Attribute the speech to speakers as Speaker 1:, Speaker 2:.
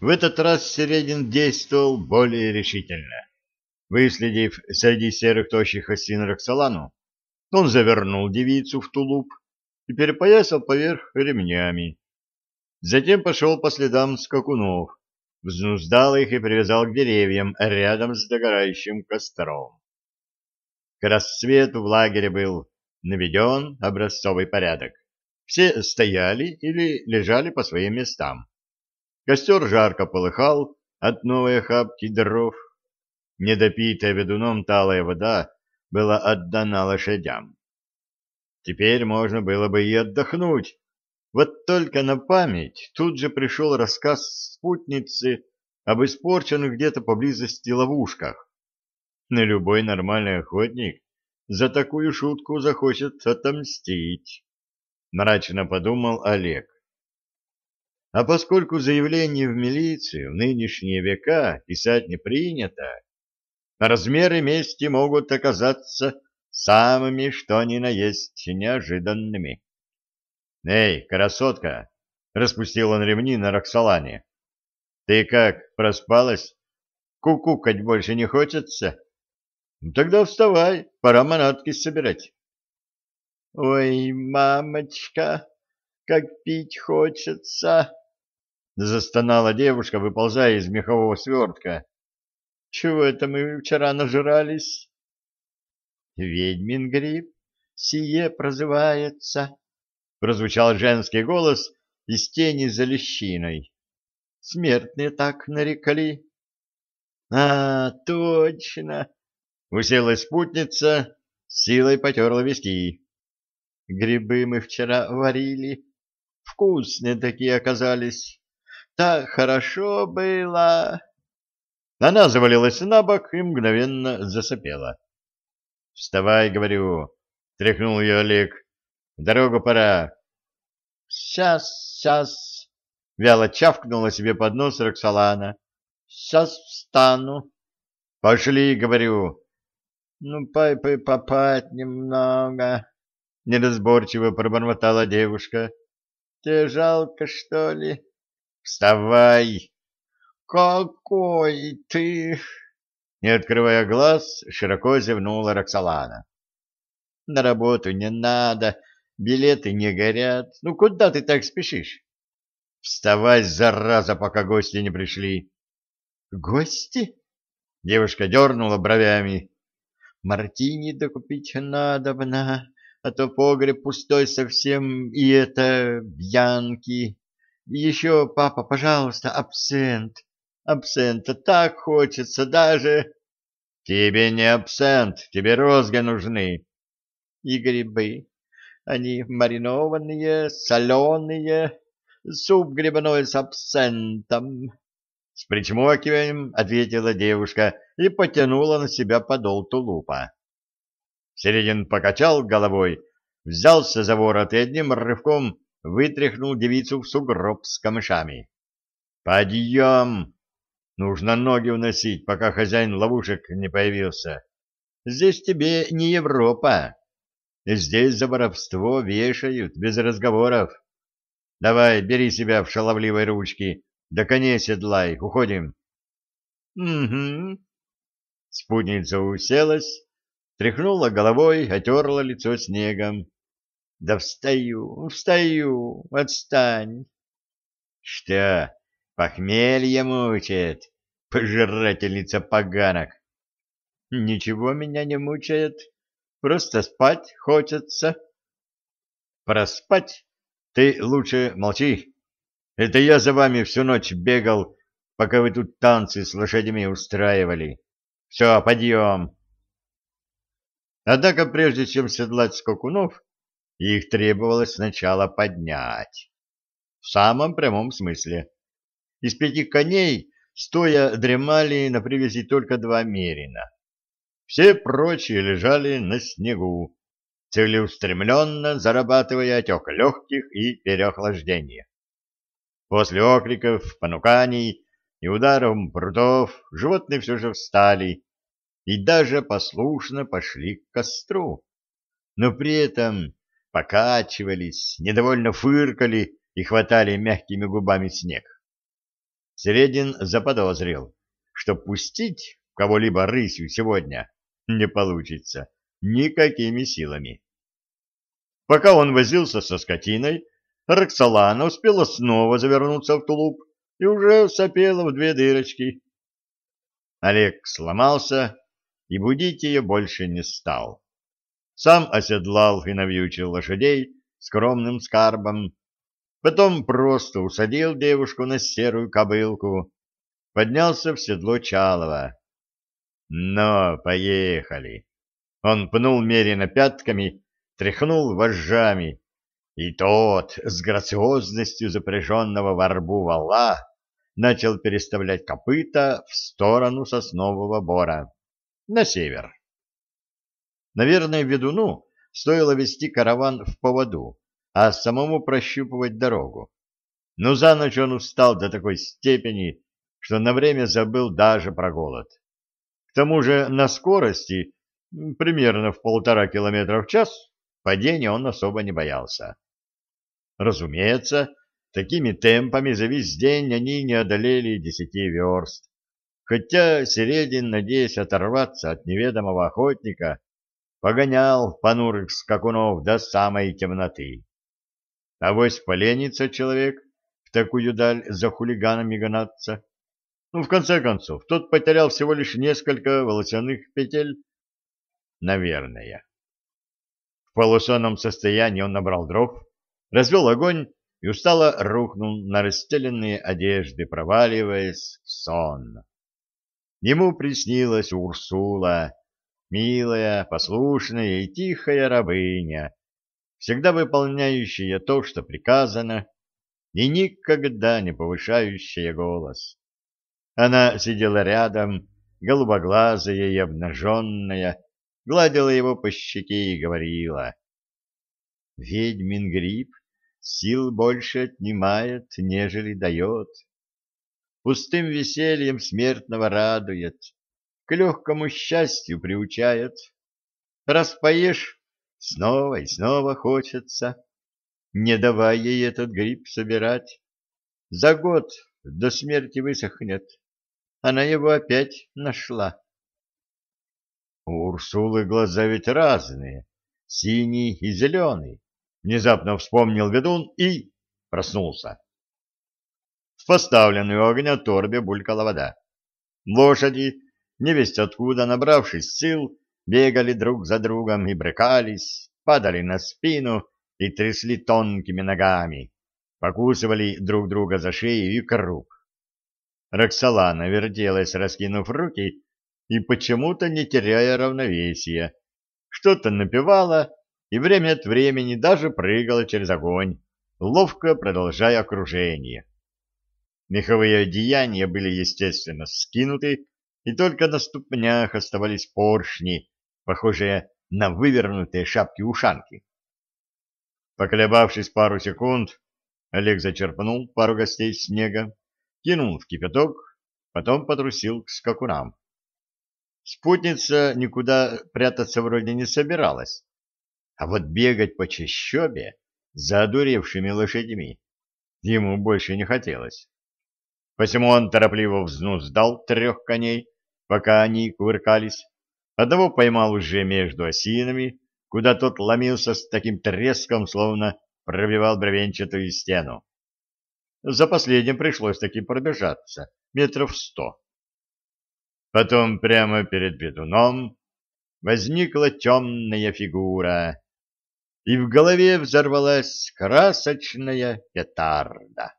Speaker 1: В этот раз Середин действовал более решительно. Выследив среди серых тощих осин Роксолану, он завернул девицу в тулуп и перепоясал поверх ремнями. Затем пошел по следам скакунов, взнуздал их и привязал к деревьям рядом с догорающим костром. К рассвету в лагере был наведен образцовый порядок. Все стояли или лежали по своим местам. Костер жарко полыхал от новой охапки дров. Недопитая ведуном талая вода была отдана лошадям. Теперь можно было бы и отдохнуть. Вот только на память тут же пришел рассказ спутницы об испорченных где-то поблизости ловушках. На любой нормальный охотник за такую шутку захочет отомстить. Мрачно подумал Олег. А поскольку заявление в милицию в нынешние века писать не принято, размеры мести могут оказаться самыми, что ни на есть, неожиданными. «Эй, красотка!» — распустил он ремни на Роксолане. «Ты как, проспалась? Кукукать больше не хочется?» Ну, тогда вставай, пора манатки собирать. Ой, мамочка, как пить хочется, застонала девушка, выползая из мехового свертка. Чего это мы вчера нажрались? Ведьмин гриб, сие прозывается, прозвучал женский голос из тени за лещиной. Смертные так нарекали. А, точно, Уселась спутница, силой потерла виски. Грибы мы вчера варили. Вкусные такие оказались. Так хорошо было. Она завалилась на бок и мгновенно засопела. — Вставай, — говорю, — тряхнул ее Олег. — В дорогу пора. — Сейчас, сейчас, — вяло чавкнула себе под нос Роксолана. — Сейчас встану. — Пошли, — говорю. Ну, папы попать немного, — неразборчиво пробормотала девушка. — Тебе жалко, что ли? — Вставай! — Какой ты! Не открывая глаз, широко зевнула Роксолана. — На работу не надо, билеты не горят. Ну, куда ты так спешишь? — Вставай, зараза, пока гости не пришли. — Гости? Девушка дернула бровями. Мартини докупить надобно, а то погреб пустой совсем, и это бьянки. Еще, папа, пожалуйста, абсент. Абсента так хочется даже... Тебе не абсент, тебе розги нужны. И грибы. Они маринованные, соленые, суп грибной с абсентом. С причмокиванием ответила девушка и потянула на себя подол тулупа. Середин покачал головой, взялся за ворот и одним рывком вытряхнул девицу в сугроб с камышами. «Подъем! Нужно ноги уносить, пока хозяин ловушек не появился. Здесь тебе не Европа. Здесь за воровство вешают, без разговоров. Давай, бери себя в шаловливой ручки, да коней седлай, уходим. Угу. Спутница уселась, тряхнула головой, отерла лицо снегом. Да встаю, встаю, отстань. Что, похмелье мучает, пожирательница поганок? Ничего меня не мучает, просто спать хочется. Проспать? Ты лучше молчи, это я за вами всю ночь бегал, пока вы тут танцы с лошадьми устраивали. Все, подъем. Однако прежде чем седлать скакунов, их требовалось сначала поднять. В самом прямом смысле. Из пяти коней, стоя, дремали на привязи только два мерина. Все прочие лежали на снегу, целеустремленно зарабатывая отек легких и переохлаждение. После окриков, понуканий и ударов прутов животные все же встали и даже послушно пошли к костру, но при этом покачивались, недовольно фыркали и хватали мягкими губами снег. Середин заподозрил, что пустить кого-либо рысью сегодня не получится никакими силами. Пока он возился со скотиной, Роксолана успела снова завернуться в тулуп и уже сопела в две дырочки. Олег сломался и будить ее больше не стал. Сам оседлал и навьючил лошадей скромным скарбом, потом просто усадил девушку на серую кобылку, поднялся в седло Чалова. «Но, поехали!» Он пнул Мерина пятками, тряхнул вожжами, и тот, с грациозностью запряженного в арбу вала, начал переставлять копыта в сторону соснового бора, на север. Наверное, ведуну стоило вести караван в поводу, а самому прощупывать дорогу. Но за ночь он устал до такой степени, что на время забыл даже про голод. К тому же на скорости, примерно в полтора километра в час, падения он особо не боялся. Разумеется, такими темпами за весь день они не одолели десяти верст, хотя Середин, надеясь оторваться от неведомого охотника, погонял понурых скакунов до самой темноты. Авось поленится человек в такую даль за хулиганами гнаться. Ну, в конце концов, тот потерял всего лишь несколько волосяных петель. Наверное. В полусонном состоянии он набрал дров, развел огонь и устало рухнул на расстеленные одежды, проваливаясь в сон. Ему приснилась Урсула, милая, послушная и тихая рабыня, всегда выполняющая то, что приказано, и никогда не повышающая голос. Она сидела рядом, голубоглазая и обнаженная, гладила его по щеке и говорила. «Ведьмин гриб сил больше отнимает, нежели дает. Пустым весельем смертного радует, к легкому счастью приучает. Распоешь, снова и снова хочется, не давай ей этот гриб собирать. За год до смерти высохнет, она его опять нашла. У Урсулы глаза ведь разные, синий и зеленый. Внезапно вспомнил ведун и проснулся. В поставленной у огня торбе булькала вода. Лошади, невесть откуда набравшись сил, бегали друг за другом и брыкались, падали на спину и трясли тонкими ногами, покусывали друг друга за шею и круг. Роксолана вертелась, раскинув руки, и почему-то не теряя равновесия. Что-то напевала и время от времени даже прыгала через огонь, ловко продолжая окружение. Меховые одеяния были, естественно, скинуты, и только на ступнях оставались поршни, похожие на вывернутые шапки-ушанки. Поколебавшись пару секунд, Олег зачерпнул пару гостей снега, кинул в кипяток, потом потрусил к скакунам. Спутница никуда прятаться вроде не собиралась, а вот бегать по чащобе за одуревшими лошадьми ему больше не хотелось. Посему он торопливо взнуздал трех коней, пока они кувыркались. Одного поймал уже между осинами, куда тот ломился с таким треском, словно пробивал бревенчатую стену. За последним пришлось таки пробежаться, метров сто. Потом прямо перед бедуном возникла темная фигура, и в голове взорвалась красочная петарда.